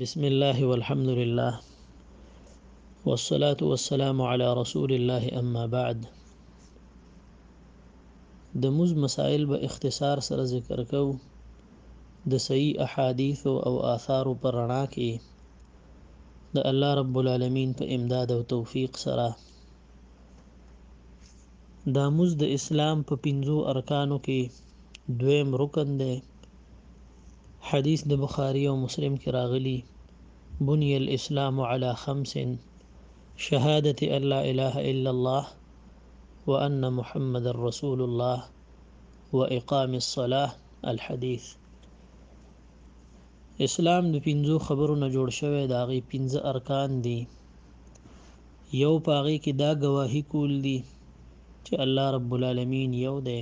بسم الله والحمد لله والصلاة والسلام على رسول الله أما بعد د موز مسائل به اختصار سره ذکر کو د صحیح احادیث او آثار پر رڼا کې د الله رب العالمین په امداد او توفیق سره دا موز د اسلام په پنځو ارکانو کې دویم رکن دی حديث د بخاري او مسلم کې راغلي بني الاسلام على خمس شهادة ان لا اله الا الله وان محمد رسول الله واقام الصلاه الحديث اسلام د پنځو خبرو نه جوړ شوی دا غي پنځه ارکان دي یو پاغي کې دا گواهی کول دي چې الله رب العالمین یو دی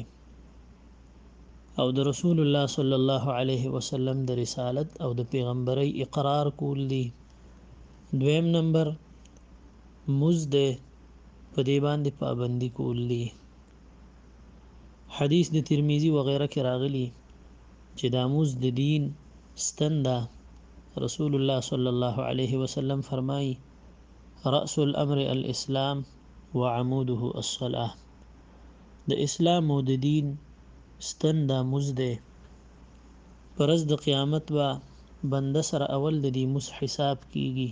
او د رسول الله صلی الله علیه وسلم د رسالت او د پیغمبري اقرار کول دي دویم نمبر مز ده په دې باندې پابندي کول دي حدیث د ترمذی وغیرہ کې راغلی چې دا مز د دین ستنده رسول الله صلی الله علیه وسلم فرمایي رأس الامر الاسلام وعموده الصلاه د اسلام او د دین ستن دا مونځ دی. په ورځ د قیامت به بنده سره اول د دې مونځ حساب کیږي.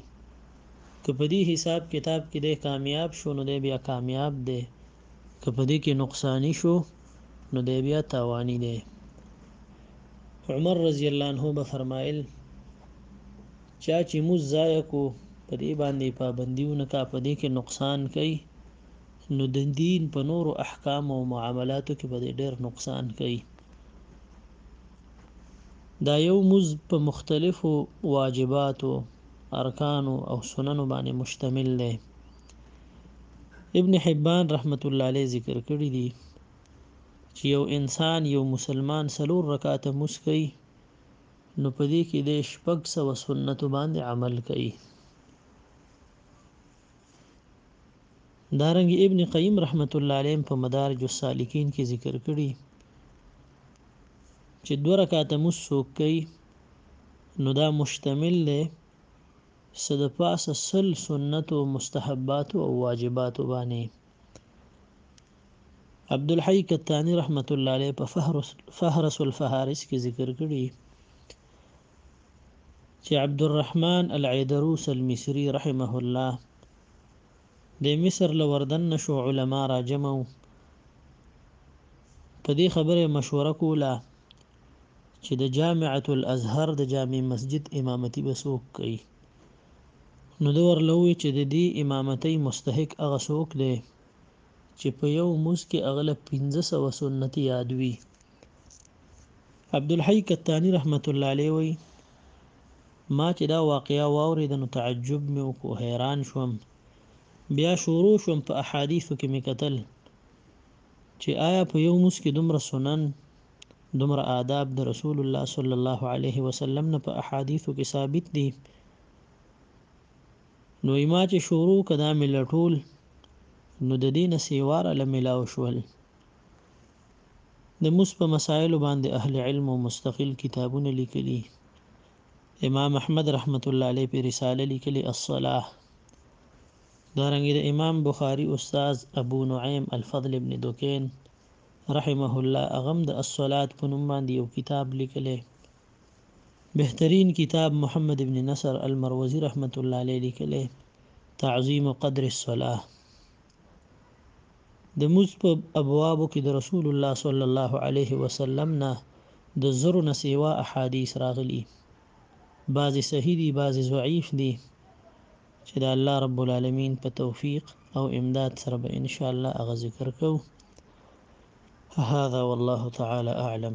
که په دې حساب کتاب کې دی کامیاب شو نو دی بیا کامیاب دی، که په دې کې نقصاني شو نو دی بیا تاواني دی. عمر رضی الله عنه به فرمایل، چا چې مونځ ضایع کړو، په دې باندې یې پابندي ونه کړه، په دې کې نقصان کوي. نو د دین په نورو احکام او معاملاتو کې به ډېر نقصان کوي دا یو مز په مختلفو واجباتو ارکانو او سننو باندې مشتمل دی ابن حبان رحمت الله علیه ذکر کړی دی چې یو انسان یو مسلمان سلور رکعات مس کوي نو په دې کې د شپږ سو سنت باندې عمل کوي دارنګه ابن قیم رحمت الله علیه په مدارج السالکین کې ذکر کړي چې دوه رکعاته مو څوک کوي نو دا مشتمل دی څه د پاسه سل سنت او مستحبات او واجبات باندې عبد الحی کتانی رحمت الله علیه په فهرس الفهارس کې ذکر کړي چې عبدالرحمن العیدروس المصري رحمه الله د مصر له وردن نه شو علما راجمع وو په دې خبره مشوره کوله چې د جامعه الازهر د جامع مسجد امامتي به څوک کوي نو د ورلوي چې د دې امامتۍ مستحق هغه څوک دی چې په یو موس کې اغله 1500 سنت یادوي عبدالحی کتانی رحمت الله علیه وایي، ما چې دا واقعه واورېده نو تعجب مې وکړو، حیران شوم، بیا شروع شوم په احادیثو کې مې کتل چې آیا په یو موس کې دومره سنن دومره آداب د رسول الله صلی الله علیه وسلم نه په احادیثو کې ثابت دي نو ما چې شروع کدا ملټول نو د دینه سیوار لملاو شول د موس په مسائلو باندې اهل علمو مستقل کتابونه لیکلي امام احمد رحمت الله علیه په رساله لیکلي الصلاه دارنګ د امام بخاری استاد ابو نعیم الفضل ابن دکین رحمه الله اغم د الصلاه په نوم باندې یو کتاب لیکلی بهترین کتاب محمد ابن نصر المروزی رحمت الله علیه لیکلی تعظیم قدر الصلاه د لمونځ په ابوابو کې د رسول الله صلی الله علیه وسلم نه د زرو نه سیوا احادیث راغلي بعضې صحیح دي بعضې ضعیف دي چې د الله رب العالمین په توفیق او امداد سره به ان شاء الله هغه ذکر کوو هذا والله تعالی اعلم